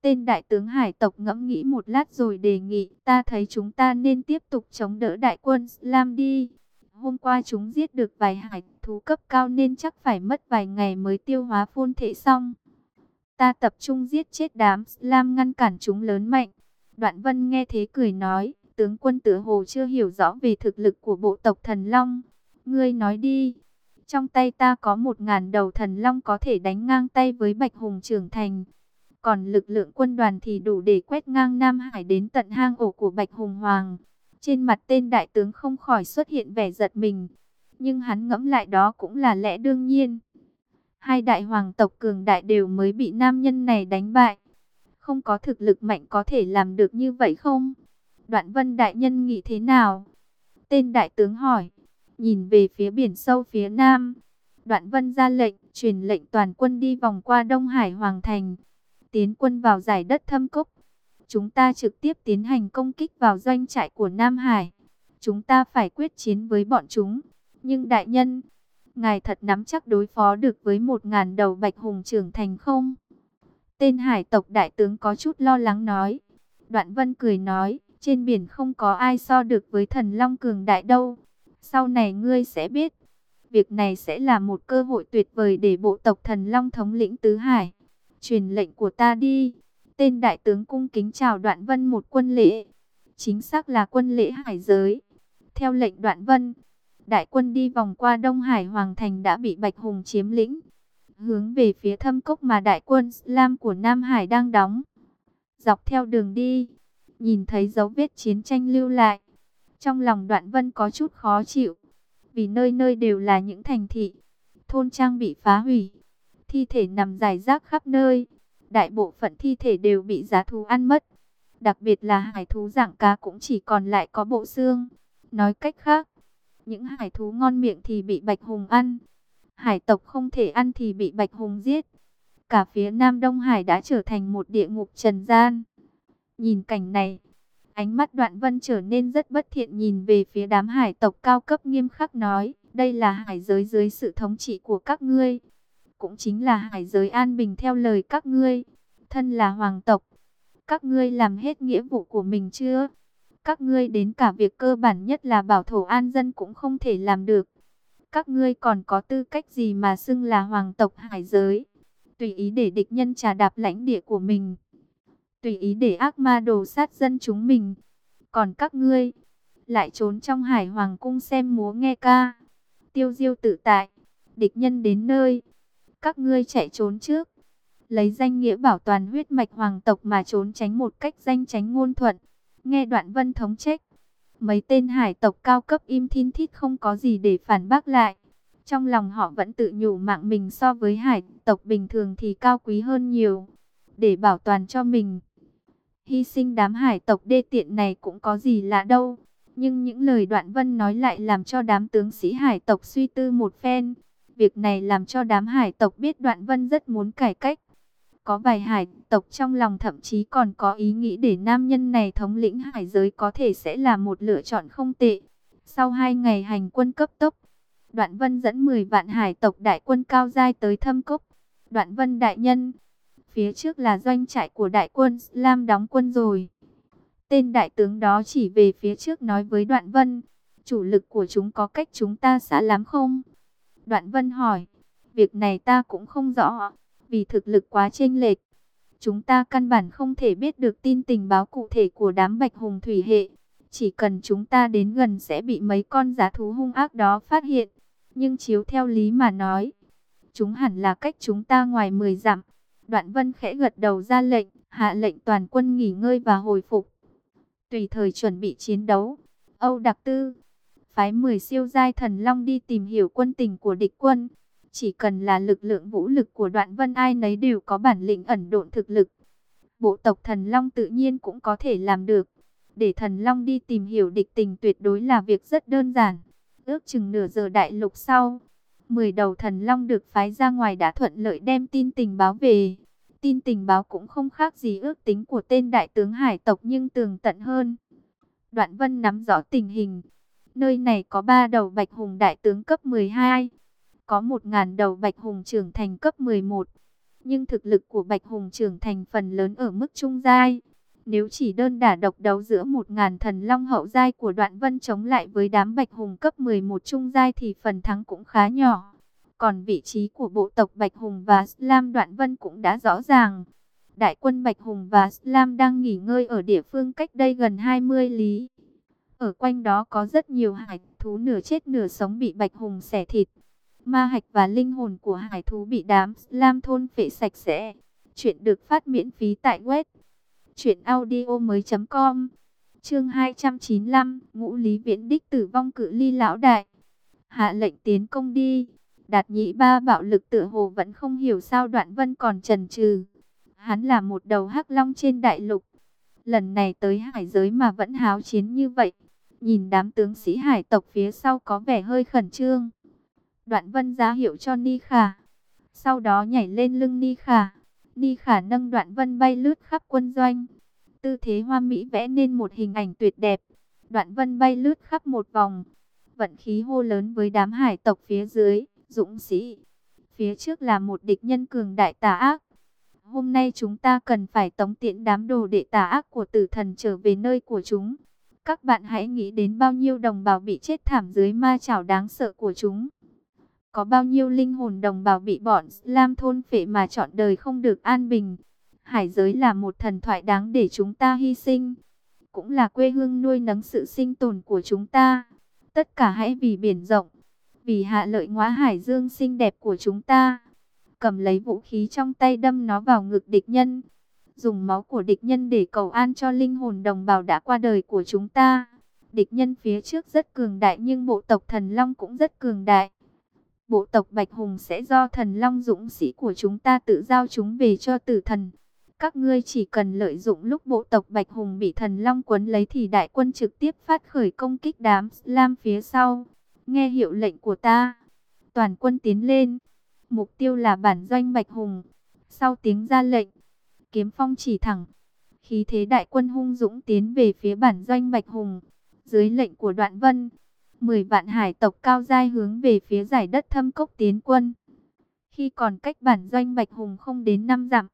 Tên đại tướng hải tộc ngẫm nghĩ một lát rồi đề nghị, ta thấy chúng ta nên tiếp tục chống đỡ đại quân Slam đi. Hôm qua chúng giết được vài hải thú cấp cao nên chắc phải mất vài ngày mới tiêu hóa phun thể xong. Ta tập trung giết chết đám Slam ngăn cản chúng lớn mạnh. Đoạn vân nghe thế cười nói, tướng quân tử hồ chưa hiểu rõ về thực lực của bộ tộc thần Long. Ngươi nói đi. Trong tay ta có một ngàn đầu thần long có thể đánh ngang tay với Bạch Hùng trưởng thành. Còn lực lượng quân đoàn thì đủ để quét ngang Nam Hải đến tận hang ổ của Bạch Hùng Hoàng. Trên mặt tên đại tướng không khỏi xuất hiện vẻ giật mình. Nhưng hắn ngẫm lại đó cũng là lẽ đương nhiên. Hai đại hoàng tộc cường đại đều mới bị nam nhân này đánh bại. Không có thực lực mạnh có thể làm được như vậy không? Đoạn vân đại nhân nghĩ thế nào? Tên đại tướng hỏi nhìn về phía biển sâu phía nam. Đoạn vân ra lệnh, truyền lệnh toàn quân đi vòng qua Đông Hải Hoàng Thành, tiến quân vào giải đất thâm cốc. Chúng ta trực tiếp tiến hành công kích vào doanh trại của Nam Hải. Chúng ta phải quyết chiến với bọn chúng. Nhưng đại nhân, ngài thật nắm chắc đối phó được với một ngàn đầu bạch hùng trưởng thành không? Tên hải tộc đại tướng có chút lo lắng nói. Đoạn vân cười nói, trên biển không có ai so được với thần long cường đại đâu. Sau này ngươi sẽ biết, việc này sẽ là một cơ hội tuyệt vời để bộ tộc thần Long thống lĩnh Tứ Hải. Truyền lệnh của ta đi. Tên đại tướng cung kính chào đoạn vân một quân lễ. Chính xác là quân lễ hải giới. Theo lệnh đoạn vân, đại quân đi vòng qua Đông Hải Hoàng Thành đã bị Bạch Hùng chiếm lĩnh. Hướng về phía thâm cốc mà đại quân Lam của Nam Hải đang đóng. Dọc theo đường đi, nhìn thấy dấu vết chiến tranh lưu lại trong lòng đoạn vân có chút khó chịu, vì nơi nơi đều là những thành thị, thôn trang bị phá hủy, thi thể nằm rải rác khắp nơi, đại bộ phận thi thể đều bị giá thú ăn mất. Đặc biệt là hải thú dạng cá cũng chỉ còn lại có bộ xương. Nói cách khác, những hải thú ngon miệng thì bị bạch hùng ăn, hải tộc không thể ăn thì bị bạch hùng giết. Cả phía Nam Đông Hải đã trở thành một địa ngục trần gian. Nhìn cảnh này, Ánh mắt đoạn vân trở nên rất bất thiện nhìn về phía đám hải tộc cao cấp nghiêm khắc nói, đây là hải giới dưới sự thống trị của các ngươi. Cũng chính là hải giới an bình theo lời các ngươi. Thân là hoàng tộc, các ngươi làm hết nghĩa vụ của mình chưa? Các ngươi đến cả việc cơ bản nhất là bảo thổ an dân cũng không thể làm được. Các ngươi còn có tư cách gì mà xưng là hoàng tộc hải giới? Tùy ý để địch nhân trà đạp lãnh địa của mình tùy ý để ác ma đồ sát dân chúng mình. Còn các ngươi, lại trốn trong hải hoàng cung xem múa nghe ca. Tiêu diêu tự tại, địch nhân đến nơi. Các ngươi chạy trốn trước. Lấy danh nghĩa bảo toàn huyết mạch hoàng tộc mà trốn tránh một cách danh tránh ngôn thuận. Nghe đoạn vân thống trách. Mấy tên hải tộc cao cấp im thiên thít không có gì để phản bác lại. Trong lòng họ vẫn tự nhủ mạng mình so với hải tộc bình thường thì cao quý hơn nhiều. Để bảo toàn cho mình. Hy sinh đám hải tộc đê tiện này cũng có gì lạ đâu. Nhưng những lời đoạn vân nói lại làm cho đám tướng sĩ hải tộc suy tư một phen. Việc này làm cho đám hải tộc biết đoạn vân rất muốn cải cách. Có vài hải tộc trong lòng thậm chí còn có ý nghĩ để nam nhân này thống lĩnh hải giới có thể sẽ là một lựa chọn không tệ. Sau hai ngày hành quân cấp tốc, Đoạn Vân dẫn 10 vạn hải tộc đại quân cao giai tới thâm cốc. Đoạn Vân đại nhân, phía trước là doanh trại của đại quân Lam đóng quân rồi. Tên đại tướng đó chỉ về phía trước nói với Đoạn Vân, chủ lực của chúng có cách chúng ta xã lắm không? Đoạn Vân hỏi, việc này ta cũng không rõ, vì thực lực quá chênh lệch. Chúng ta căn bản không thể biết được tin tình báo cụ thể của đám bạch hùng thủy hệ. Chỉ cần chúng ta đến gần sẽ bị mấy con giá thú hung ác đó phát hiện. Nhưng chiếu theo lý mà nói, chúng hẳn là cách chúng ta ngoài 10 dặm. Đoạn vân khẽ gật đầu ra lệnh, hạ lệnh toàn quân nghỉ ngơi và hồi phục. Tùy thời chuẩn bị chiến đấu. Âu Đặc Tư, phái 10 siêu giai thần long đi tìm hiểu quân tình của địch quân. Chỉ cần là lực lượng vũ lực của đoạn vân ai nấy đều có bản lĩnh ẩn độn thực lực. Bộ tộc thần long tự nhiên cũng có thể làm được. Để thần long đi tìm hiểu địch tình tuyệt đối là việc rất đơn giản. Ước chừng nửa giờ đại lục sau, 10 đầu thần long được phái ra ngoài đã thuận lợi đem tin tình báo về. Tin tình báo cũng không khác gì ước tính của tên đại tướng hải tộc nhưng tường tận hơn. Đoạn vân nắm rõ tình hình. Nơi này có 3 đầu bạch hùng đại tướng cấp 12. Có 1.000 đầu bạch hùng trưởng thành cấp 11. Nhưng thực lực của bạch hùng trưởng thành phần lớn ở mức trung giai. Nếu chỉ đơn đả độc đấu giữa một ngàn thần long hậu giai của đoạn vân chống lại với đám bạch hùng cấp 11 trung giai thì phần thắng cũng khá nhỏ. Còn vị trí của bộ tộc Bạch Hùng và Slam đoạn vân cũng đã rõ ràng. Đại quân Bạch Hùng và Slam đang nghỉ ngơi ở địa phương cách đây gần 20 lý. Ở quanh đó có rất nhiều hải thú nửa chết nửa sống bị Bạch Hùng xẻ thịt. Ma hạch và linh hồn của hải thú bị đám Slam thôn phệ sạch sẽ. Chuyện được phát miễn phí tại web Chuyện audio mới com. Chương 295 Ngũ Lý Viễn Đích tử vong cự ly lão đại. Hạ lệnh tiến công đi. Đạt nhị ba bạo lực tự hồ vẫn không hiểu sao đoạn vân còn trần trừ Hắn là một đầu hắc long trên đại lục. Lần này tới hải giới mà vẫn háo chiến như vậy. Nhìn đám tướng sĩ hải tộc phía sau có vẻ hơi khẩn trương. Đoạn vân giá hiệu cho Ni Khả. Sau đó nhảy lên lưng Ni Khả. Ni khả nâng đoạn vân bay lướt khắp quân doanh. Tư thế hoa mỹ vẽ nên một hình ảnh tuyệt đẹp. Đoạn vân bay lướt khắp một vòng. Vận khí hô lớn với đám hải tộc phía dưới, dũng sĩ. Phía trước là một địch nhân cường đại tà ác. Hôm nay chúng ta cần phải tống tiễn đám đồ đệ tà ác của tử thần trở về nơi của chúng. Các bạn hãy nghĩ đến bao nhiêu đồng bào bị chết thảm dưới ma chảo đáng sợ của chúng. Có bao nhiêu linh hồn đồng bào bị bọn Lam thôn phệ mà chọn đời không được an bình. Hải giới là một thần thoại đáng để chúng ta hy sinh. Cũng là quê hương nuôi nấng sự sinh tồn của chúng ta. Tất cả hãy vì biển rộng. Vì hạ lợi ngóa hải dương xinh đẹp của chúng ta. Cầm lấy vũ khí trong tay đâm nó vào ngực địch nhân. Dùng máu của địch nhân để cầu an cho linh hồn đồng bào đã qua đời của chúng ta. Địch nhân phía trước rất cường đại nhưng bộ tộc thần long cũng rất cường đại bộ tộc Bạch Hùng sẽ do thần long dũng sĩ của chúng ta tự giao chúng về cho tử thần. Các ngươi chỉ cần lợi dụng lúc bộ tộc Bạch Hùng bị thần long quấn lấy thì đại quân trực tiếp phát khởi công kích đám Lam phía sau. Nghe hiệu lệnh của ta, toàn quân tiến lên. Mục tiêu là bản doanh Bạch Hùng. Sau tiếng ra lệnh, kiếm phong chỉ thẳng. Khí thế đại quân hung dũng tiến về phía bản doanh Bạch Hùng. Dưới lệnh của đoạn vân 10 vạn hải tộc cao giai hướng về phía giải đất thâm cốc tiến quân. Khi còn cách bản doanh Bạch Hùng không đến 5 dặm,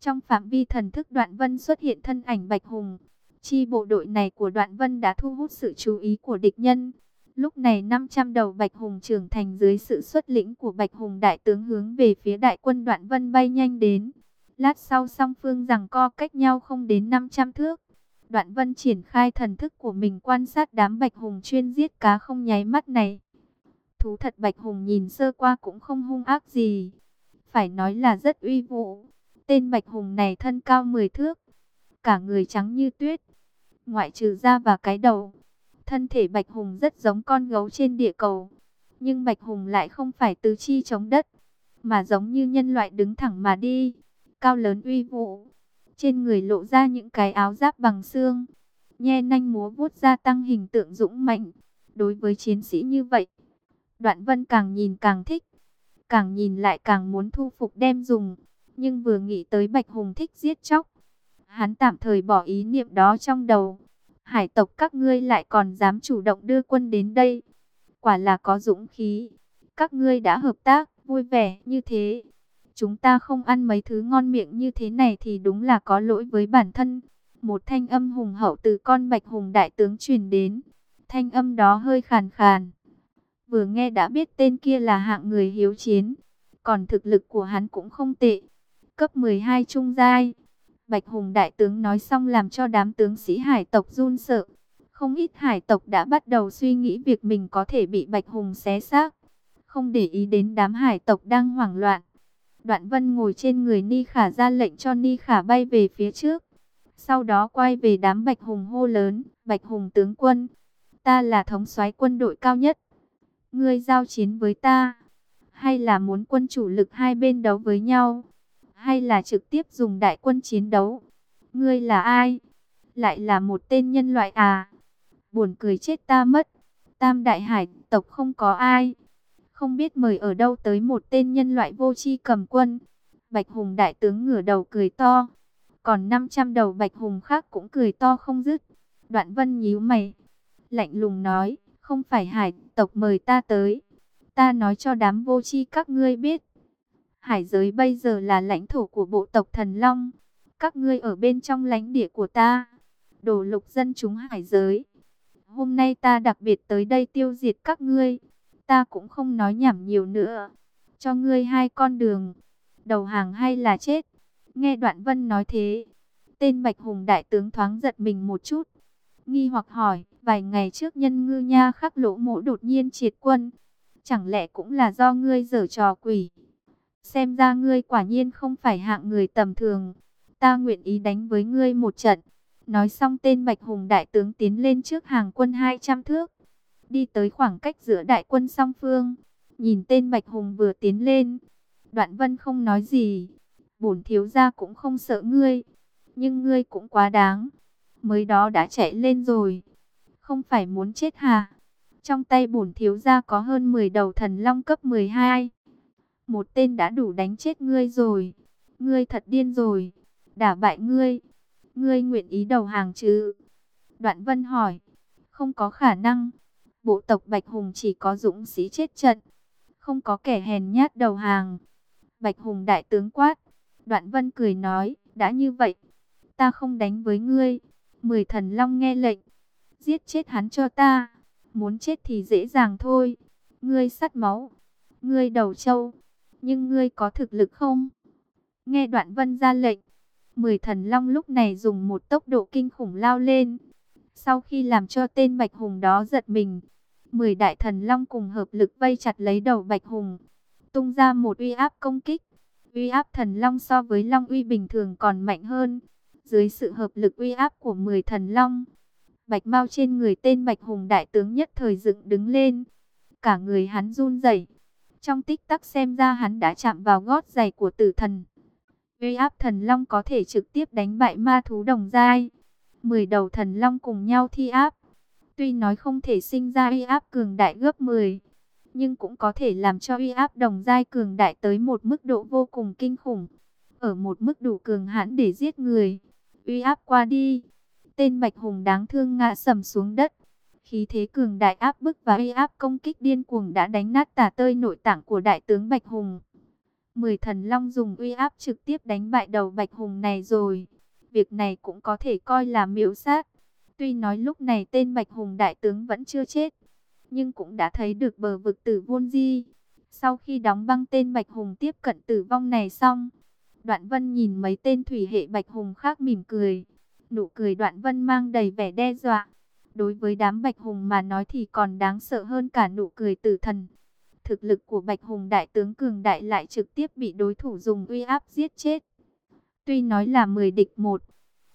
trong phạm vi thần thức đoạn vân xuất hiện thân ảnh Bạch Hùng. Chi bộ đội này của đoạn vân đã thu hút sự chú ý của địch nhân. Lúc này 500 đầu Bạch Hùng trưởng thành dưới sự xuất lĩnh của Bạch Hùng đại tướng hướng về phía đại quân đoạn vân bay nhanh đến. Lát sau song phương rằng co cách nhau không đến 500 thước. Đoạn vân triển khai thần thức của mình quan sát đám bạch hùng chuyên giết cá không nháy mắt này. Thú thật bạch hùng nhìn sơ qua cũng không hung ác gì. Phải nói là rất uy vũ. Tên bạch hùng này thân cao 10 thước. Cả người trắng như tuyết. Ngoại trừ da và cái đầu. thân thể Bạch Hùng rất giống con gấu trên địa cầu. Nhưng Bạch Hùng lại không phải tứ chi chống đất, mà giống như nhân loại đứng thẳng mà đi, cao lớn uy vũ. Trên người lộ ra những cái áo giáp bằng xương, nhe nanh múa vuốt gia tăng hình tượng dũng mạnh. Đối với chiến sĩ như vậy, Đoạn Vân càng nhìn càng thích, càng nhìn lại càng muốn thu phục đem dùng. Nhưng vừa nghĩ tới Bạch Hùng thích giết chóc, hắn tạm thời bỏ ý niệm đó trong đầu. Hải tộc các ngươi lại còn dám chủ động đưa quân đến đây. Quả là có dũng khí. Các ngươi đã hợp tác, vui vẻ như thế. Chúng ta không ăn mấy thứ ngon miệng như thế này thì đúng là có lỗi với bản thân. Một thanh âm hùng hậu từ con bạch hùng đại tướng truyền đến. Thanh âm đó hơi khàn khàn. Vừa nghe đã biết tên kia là hạng người hiếu chiến. Còn thực lực của hắn cũng không tệ. Cấp 12 trung giai. Bạch Hùng đại tướng nói xong làm cho đám tướng sĩ hải tộc run sợ. Không ít hải tộc đã bắt đầu suy nghĩ việc mình có thể bị Bạch Hùng xé xác. Không để ý đến đám hải tộc đang hoảng loạn. Đoạn Vân ngồi trên người Ni Khả ra lệnh cho Ni Khả bay về phía trước. Sau đó quay về đám Bạch Hùng hô lớn, Bạch Hùng tướng quân, ta là thống soái quân đội cao nhất. Ngươi giao chiến với ta, hay là muốn quân chủ lực hai bên đấu với nhau, hay là trực tiếp dùng đại quân chiến đấu? Ngươi là ai? Lại là một tên nhân loại à? Buồn cười chết ta mất. Tam đại hải tộc không có ai. Không biết mời ở đâu tới một tên nhân loại vô tri cầm quân. Bạch Hùng đại tướng ngửa đầu cười to. Còn 500 đầu Bạch Hùng khác cũng cười to không dứt. Đoạn vân nhíu mày. Lạnh lùng nói, không phải hải tộc mời ta tới. Ta nói cho đám vô tri các ngươi biết. Hải giới bây giờ là lãnh thổ của bộ tộc thần Long. Các ngươi ở bên trong lãnh địa của ta. Đổ lục dân chúng hải giới. Hôm nay ta đặc biệt tới đây tiêu diệt các ngươi. Ta cũng không nói nhảm nhiều nữa. Cho ngươi hai con đường. Đầu hàng hay là chết. Nghe đoạn vân nói thế. Tên Bạch Hùng đại tướng thoáng giật mình một chút. Nghi hoặc hỏi. Vài ngày trước nhân ngư nha khắc lỗ mộ đột nhiên triệt quân. Chẳng lẽ cũng là do ngươi dở trò quỷ. Xem ra ngươi quả nhiên không phải hạng người tầm thường. Ta nguyện ý đánh với ngươi một trận. Nói xong tên Bạch Hùng đại tướng tiến lên trước hàng quân 200 thước. Đi tới khoảng cách giữa đại quân song phương. Nhìn tên Bạch Hùng vừa tiến lên. Đoạn vân không nói gì. Bổn thiếu gia cũng không sợ ngươi. Nhưng ngươi cũng quá đáng. Mới đó đã chạy lên rồi. Không phải muốn chết hả? Trong tay bổn thiếu gia có hơn 10 đầu thần long cấp 12. Một tên đã đủ đánh chết ngươi rồi. Ngươi thật điên rồi. Đả bại ngươi. Ngươi nguyện ý đầu hàng chứ? Đoạn vân hỏi. Không có khả năng. Bộ tộc Bạch Hùng chỉ có dũng sĩ chết trận. Không có kẻ hèn nhát đầu hàng. Bạch Hùng đại tướng quát. Đoạn vân cười nói. Đã như vậy. Ta không đánh với ngươi. Mười thần long nghe lệnh. Giết chết hắn cho ta. Muốn chết thì dễ dàng thôi. Ngươi sắt máu. Ngươi đầu trâu. Nhưng ngươi có thực lực không? Nghe đoạn vân ra lệnh. Mười thần long lúc này dùng một tốc độ kinh khủng lao lên. Sau khi làm cho tên Bạch Hùng đó giật mình. Mười đại thần long cùng hợp lực vây chặt lấy đầu Bạch Hùng. Tung ra một uy áp công kích. Uy áp thần long so với long uy bình thường còn mạnh hơn. Dưới sự hợp lực uy áp của mười thần long. Bạch mau trên người tên Bạch Hùng đại tướng nhất thời dựng đứng lên. Cả người hắn run rẩy trong tích tắc xem ra hắn đã chạm vào gót giày của tử thần. Uy áp thần long có thể trực tiếp đánh bại ma thú đồng giai. Mười đầu thần long cùng nhau thi áp. Tuy nói không thể sinh ra uy áp cường đại gấp 10, nhưng cũng có thể làm cho uy áp đồng giai cường đại tới một mức độ vô cùng kinh khủng. Ở một mức đủ cường hãn để giết người. Uy áp qua đi. Tên Bạch Hùng đáng thương ngã sầm xuống đất. Khí thế cường đại áp bức và uy áp công kích điên cuồng đã đánh nát tả tơi nội tạng của đại tướng Bạch Hùng. Mười thần long dùng uy áp trực tiếp đánh bại đầu Bạch Hùng này rồi. Việc này cũng có thể coi là miễu sát. Tuy nói lúc này tên Bạch Hùng đại tướng vẫn chưa chết, nhưng cũng đã thấy được bờ vực tử vôn di. Sau khi đóng băng tên Bạch Hùng tiếp cận tử vong này xong, Đoạn Vân nhìn mấy tên thủy hệ Bạch Hùng khác mỉm cười. Nụ cười Đoạn Vân mang đầy vẻ đe dọa. Đối với đám Bạch Hùng mà nói thì còn đáng sợ hơn cả nụ cười tử thần. Thực lực của Bạch Hùng đại tướng cường đại lại trực tiếp bị đối thủ dùng uy áp giết chết. Tuy nói là 10 địch 1,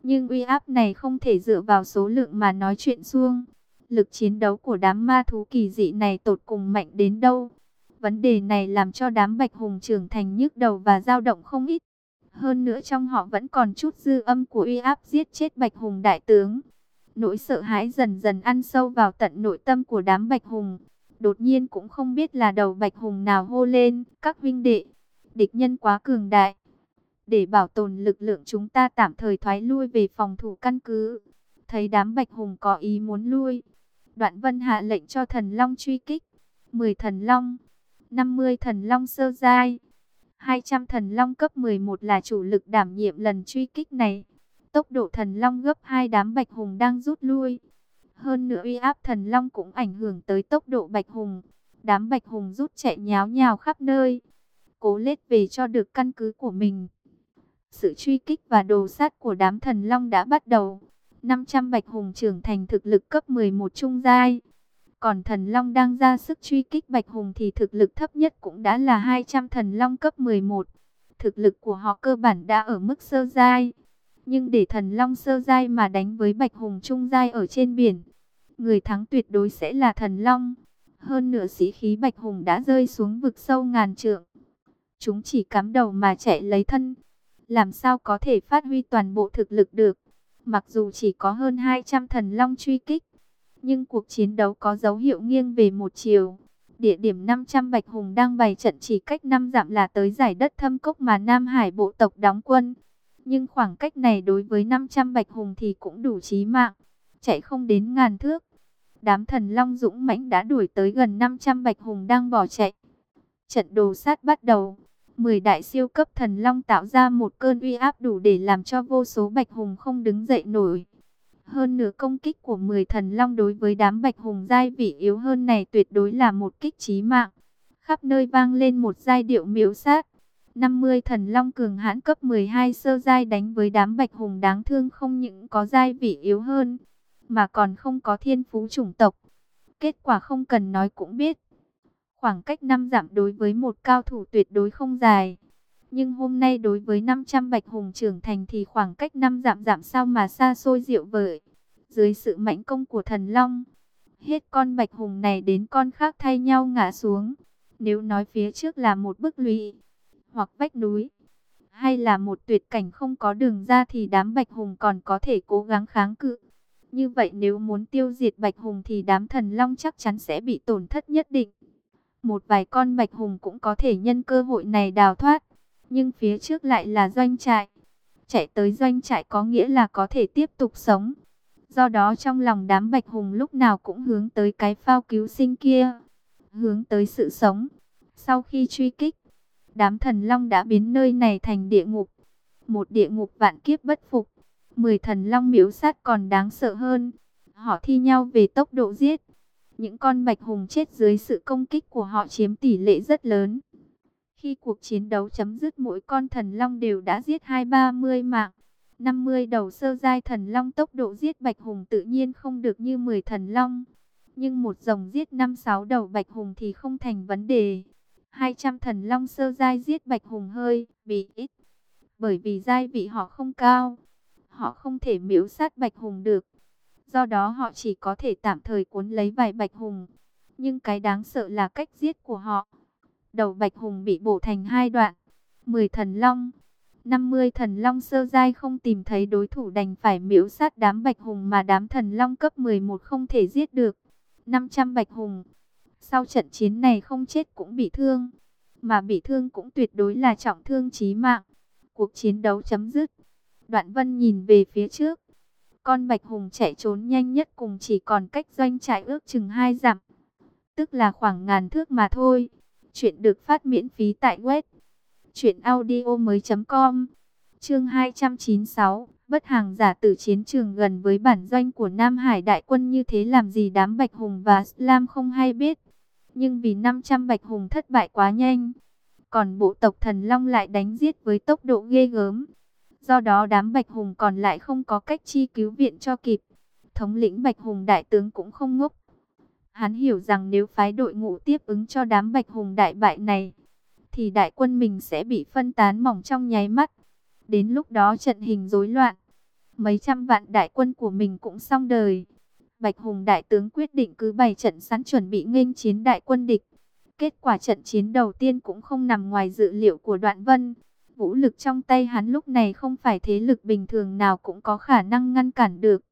nhưng uy áp này không thể dựa vào số lượng mà nói chuyện xuông. Lực chiến đấu của đám ma thú kỳ dị này tột cùng mạnh đến đâu? Vấn đề này làm cho đám bạch hùng trưởng thành nhức đầu và dao động không ít. Hơn nữa trong họ vẫn còn chút dư âm của uy áp giết chết bạch hùng đại tướng. Nỗi sợ hãi dần dần ăn sâu vào tận nội tâm của đám bạch hùng. Đột nhiên cũng không biết là đầu bạch hùng nào hô lên, các vinh đệ, địch nhân quá cường đại. Để bảo tồn lực lượng chúng ta tạm thời thoái lui về phòng thủ căn cứ. Thấy đám bạch hùng có ý muốn lui. Đoạn vân hạ lệnh cho thần long truy kích. 10 thần long, 50 thần long sơ giai. 200 thần long cấp 11 là chủ lực đảm nhiệm lần truy kích này. Tốc độ thần long gấp hai đám bạch hùng đang rút lui. Hơn nữa uy áp thần long cũng ảnh hưởng tới tốc độ bạch hùng. Đám bạch hùng rút chạy nháo nhào khắp nơi. Cố lết về cho được căn cứ của mình. Sự truy kích và đồ sát của đám thần long đã bắt đầu. 500 bạch hùng trưởng thành thực lực cấp 11 trung giai. Còn thần long đang ra sức truy kích bạch hùng thì thực lực thấp nhất cũng đã là 200 thần long cấp 11. Thực lực của họ cơ bản đã ở mức sơ giai. Nhưng để thần long sơ giai mà đánh với bạch hùng trung giai ở trên biển, người thắng tuyệt đối sẽ là thần long. Hơn nửa sĩ khí bạch hùng đã rơi xuống vực sâu ngàn trượng. Chúng chỉ cắm đầu mà chạy lấy thân. Làm sao có thể phát huy toàn bộ thực lực được. Mặc dù chỉ có hơn 200 thần long truy kích, nhưng cuộc chiến đấu có dấu hiệu nghiêng về một chiều. Địa điểm 500 Bạch Hùng đang bày trận chỉ cách 5 dặm là tới giải đất thâm cốc mà Nam Hải bộ tộc đóng quân. Nhưng khoảng cách này đối với 500 Bạch Hùng thì cũng đủ chí mạng, chạy không đến ngàn thước. Đám thần long dũng mãnh đã đuổi tới gần 500 Bạch Hùng đang bỏ chạy. Trận đồ sát bắt đầu. 10 đại siêu cấp thần long tạo ra một cơn uy áp đủ để làm cho vô số bạch hùng không đứng dậy nổi. Hơn nửa công kích của 10 thần long đối với đám bạch hùng giai vị yếu hơn này tuyệt đối là một kích chí mạng. Khắp nơi vang lên một giai điệu miếu sát. 50 thần long cường hãn cấp 12 sơ giai đánh với đám bạch hùng đáng thương không những có giai vị yếu hơn, mà còn không có thiên phú chủng tộc. Kết quả không cần nói cũng biết. Khoảng cách 5 dặm đối với một cao thủ tuyệt đối không dài. Nhưng hôm nay đối với 500 bạch hùng trưởng thành thì khoảng cách 5 dặm giảm sao mà xa xôi diệu vời. Dưới sự mãnh công của thần long, hết con bạch hùng này đến con khác thay nhau ngã xuống. Nếu nói phía trước là một bức lũy, hoặc vách núi, hay là một tuyệt cảnh không có đường ra thì đám bạch hùng còn có thể cố gắng kháng cự. Như vậy nếu muốn tiêu diệt bạch hùng thì đám thần long chắc chắn sẽ bị tổn thất nhất định. Một vài con bạch hùng cũng có thể nhân cơ hội này đào thoát. Nhưng phía trước lại là doanh trại. Chạy tới doanh trại có nghĩa là có thể tiếp tục sống. Do đó trong lòng đám bạch hùng lúc nào cũng hướng tới cái phao cứu sinh kia. Hướng tới sự sống. Sau khi truy kích, đám thần long đã biến nơi này thành địa ngục. Một địa ngục vạn kiếp bất phục. Mười thần long miếu sát còn đáng sợ hơn. Họ thi nhau về tốc độ giết. Những con bạch hùng chết dưới sự công kích của họ chiếm tỷ lệ rất lớn. Khi cuộc chiến đấu chấm dứt mỗi con thần long đều đã giết hai ba mươi mạng. 50 đầu sơ giai thần long tốc độ giết bạch hùng tự nhiên không được như 10 thần long. Nhưng một dòng giết 5-6 đầu bạch hùng thì không thành vấn đề. 200 thần long sơ giai giết bạch hùng hơi, bị ít. Bởi vì giai vị họ không cao. Họ không thể miễu sát bạch hùng được. Do đó họ chỉ có thể tạm thời cuốn lấy vài bạch hùng. Nhưng cái đáng sợ là cách giết của họ. Đầu bạch hùng bị bổ thành hai đoạn. 10 thần long. 50 thần long sơ giai không tìm thấy đối thủ đành phải miễu sát đám bạch hùng mà đám thần long cấp 11 không thể giết được. 500 bạch hùng. Sau trận chiến này không chết cũng bị thương. Mà bị thương cũng tuyệt đối là trọng thương chí mạng. Cuộc chiến đấu chấm dứt. Đoạn vân nhìn về phía trước. Con bạch hùng chạy trốn nhanh nhất cùng chỉ còn cách doanh trại ước chừng hai dặm. Tức là khoảng ngàn thước mà thôi. Chuyện được phát miễn phí tại web. Chuyện audio mới com. Chương 296. Bất hàng giả tử chiến trường gần với bản doanh của Nam Hải đại quân như thế làm gì đám bạch hùng và Slam không hay biết. Nhưng vì 500 bạch hùng thất bại quá nhanh. Còn bộ tộc thần long lại đánh giết với tốc độ ghê gớm Do đó đám Bạch Hùng còn lại không có cách chi cứu viện cho kịp. Thống lĩnh Bạch Hùng đại tướng cũng không ngốc. Hắn hiểu rằng nếu phái đội ngũ tiếp ứng cho đám Bạch Hùng đại bại này, thì đại quân mình sẽ bị phân tán mỏng trong nháy mắt. Đến lúc đó trận hình rối loạn, mấy trăm vạn đại quân của mình cũng xong đời. Bạch Hùng đại tướng quyết định cứ bày trận sẵn chuẩn bị nghênh chiến đại quân địch. Kết quả trận chiến đầu tiên cũng không nằm ngoài dự liệu của Đoạn Vân. Vũ lực trong tay hắn lúc này không phải thế lực bình thường nào cũng có khả năng ngăn cản được.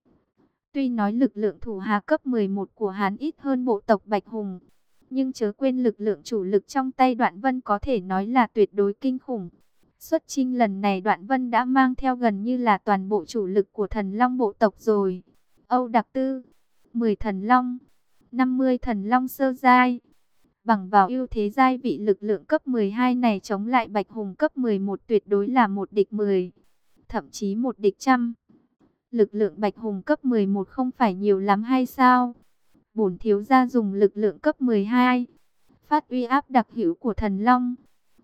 Tuy nói lực lượng thủ hạ cấp 11 của hắn ít hơn bộ tộc Bạch Hùng, nhưng chớ quên lực lượng chủ lực trong tay Đoạn Vân có thể nói là tuyệt đối kinh khủng. Xuất chinh lần này Đoạn Vân đã mang theo gần như là toàn bộ chủ lực của thần Long bộ tộc rồi. Âu Đặc Tư, 10 thần Long, 50 thần Long sơ giai. Bằng vào ưu thế giai vị lực lượng cấp 12 này chống lại Bạch Hùng cấp 11 tuyệt đối là một địch 10, thậm chí một địch trăm. Lực lượng Bạch Hùng cấp 11 không phải nhiều lắm hay sao? Bổn thiếu gia dùng lực lượng cấp 12, phát uy áp đặc hữu của thần Long,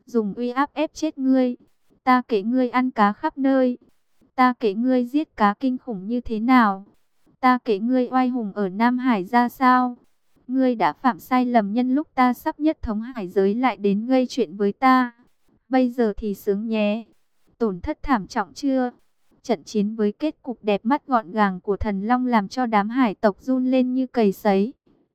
dùng uy áp ép chết ngươi. Ta kể ngươi ăn cá khắp nơi, ta kể ngươi giết cá kinh khủng như thế nào, ta kể ngươi oai hùng ở Nam Hải ra sao. Ngươi đã phạm sai lầm nhân lúc ta sắp nhất thống hải giới lại đến gây chuyện với ta. Bây giờ thì sướng nhé. Tổn thất thảm trọng chưa? Trận chiến với kết cục đẹp mắt gọn gàng của thần Long làm cho đám hải tộc run lên như cầy sấy.